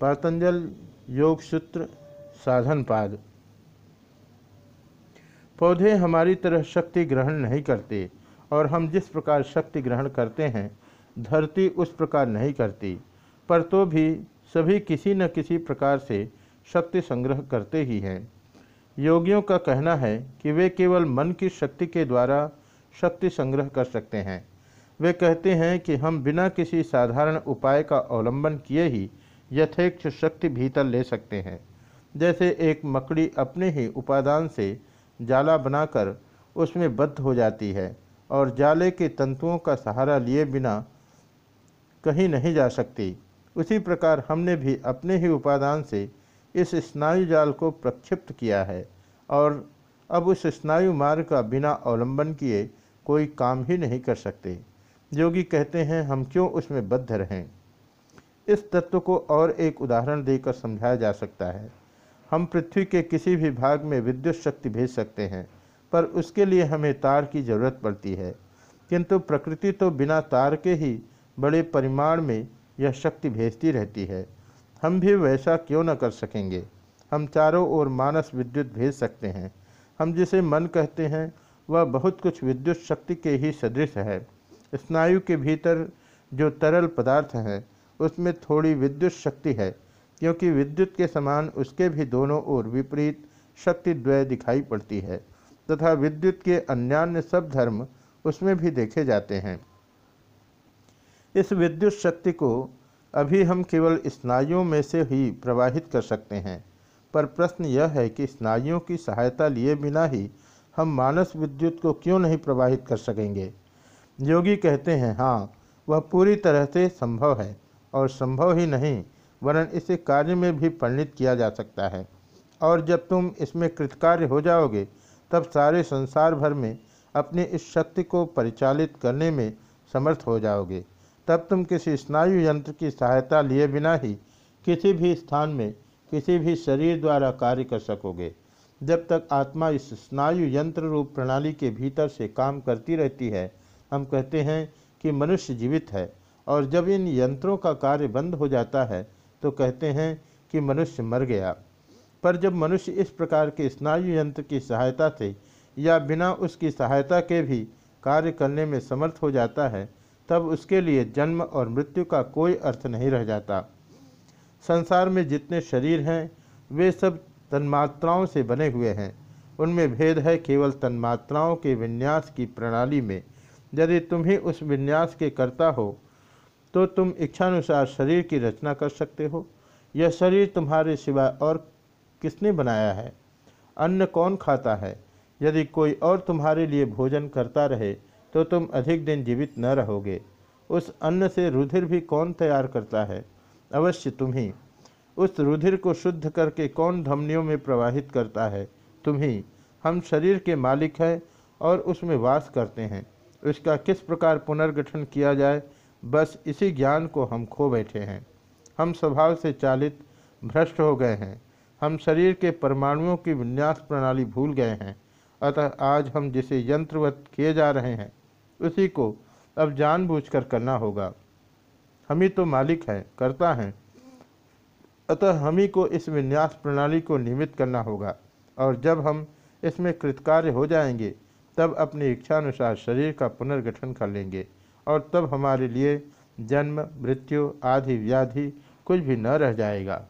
पातंजल योग सूत्र साधन पाद। पौधे हमारी तरह शक्ति ग्रहण नहीं करते और हम जिस प्रकार शक्ति ग्रहण करते हैं, धरती उस प्रकार नहीं करती, पर तो भी सभी किसी न किसी प्रकार से शक्ति संग्रह करते ही हैं। योगियों का कहना है कि वे केवल मन की शक्ति के द्वारा शक्ति संग्रह कर सकते हैं। वे कहते हैं कि हम बिना किसी साधारण उपाय का अवलंबन किए ही यथेक्ष शक्ति भीतर ले सकते हैं। जैसे एक मकड़ी अपने ही उपादान से जाला बनाकर उसमें बद्ध हो जाती है और जाले के तंतुओं का सहारा लिए बिना कहीं नहीं जा सकती। उसी प्रकार हमने भी अपने ही उपादान से इस स्नायु जाल को प्रक्षिप्त किया है और अब उस स्नायु मार्ग का बिना अवलंबन किए कोई काम ही नहीं कर सकते। योगी कहते हैं, हम क्यों उसमें बद्ध रहें? इस तत्व को और एक उदाहरण देकर समझाया जा सकता है। हम पृथ्वी के किसी भी भाग में विद्युत शक्ति भेज सकते हैं, पर उसके लिए हमें तार की ज़रूरत पड़ती है। किंतु प्रकृति तो बिना तार के ही बड़े परिमाण में यह शक्ति भेजती रहती है। हम भी वैसा क्यों न कर सकेंगे? हम चारों ओर मानस विद्युत भेज सकते हैं। हम जिसे मन कहते हैं, वह बहुत कुछ विद्युत शक्ति के ही सदृश है। स्नायु के भीतर जो तरल पदार्थ है उसमें थोड़ी विद्युत शक्ति है, क्योंकि विद्युत के समान उसके भी दोनों ओर विपरीत शक्ति द्वय दिखाई पड़ती है, तथा विद्युत के अन्यान्य सब धर्म उसमें भी देखे जाते हैं। इस विद्युत शक्ति को अभी हम केवल स्नायुओं में से ही प्रवाहित कर सकते हैं, पर प्रश्न यह है कि स्नायुओं की सहायता लिए बिना ही हम मानस विद्युत को क्यों नहीं प्रवाहित कर सकेंगे? योगी कहते हैं हाँ वह पूरी तरह से संभव है। और संभव ही नहीं, वरन इसे कार्य में भी परिणित किया जा सकता है। और जब तुम इसमें कृतकार्य हो जाओगे, तब सारे संसार भर में अपनी इस शक्ति को परिचालित करने में समर्थ हो जाओगे। तब तुम किसी स्नायु यंत्र की सहायता लिए बिना ही किसी भी स्थान में, किसी भी शरीर द्वारा कार्य कर सकोगे। जब तक आत्मा इस स्नायु यंत्र रूप प्रणाली के भीतर से काम करती रहती है, हम कहते हैं कि मनुष्य जीवित है। और जब इन यंत्रों का कार्य बंद हो जाता है तो कहते हैं कि मनुष्य मर गया। पर जब मनुष्य इस प्रकार के स्नायु यंत्र की सहायता से या बिना उसकी सहायता के भी कार्य करने में समर्थ हो जाता है, तब उसके लिए जन्म और मृत्यु का कोई अर्थ नहीं रह जाता। संसार में जितने शरीर हैं, वे सब तन्मात्राओं से बने हुए हैं। उनमें भेद है केवल तन्मात्राओं के विन्यास की प्रणाली में। यदि तुम ही उस विन्यास के कर्ता हो तो तुम इच्छानुसार शरीर की रचना कर सकते हो। यह शरीर तुम्हारे सिवा और किसने बनाया है? अन्न कौन खाता है? यदि कोई और तुम्हारे लिए भोजन करता रहे तो तुम अधिक दिन जीवित न रहोगे। उस अन्न से रुधिर भी कौन तैयार करता है? अवश्य तुम ही उस रुधिर को शुद्ध करके कौन धमनियों में प्रवाहित करता है? तुम ही हम शरीर के मालिक हैं और उसमें वास करते हैं। उसका किस प्रकार पुनर्गठन किया जाए बस इसी ज्ञान को हम खो बैठे हैं। हम स्वभाव से चालित, भ्रष्ट हो गए हैं। हम शरीर के परमाणुओं की विन्यास प्रणाली भूल गए हैं। अतः आज हम जिसे यंत्रवत किए जा रहे हैं, उसी को अब जानबूझकर करना होगा। हम ही तो मालिक हैं, करता हैं। अतः हम ही को इस विन्यास प्रणाली को नियमित करना होगा। और जब हम इसमें कृतकार्य हो जाएँगे, तब अपनी इच्छानुसार शरीर का पुनर्गठन कर लेंगे। और तब हमारे लिए जन्म मृत्यु आदि व्याधि कुछ भी न रह जाएगा।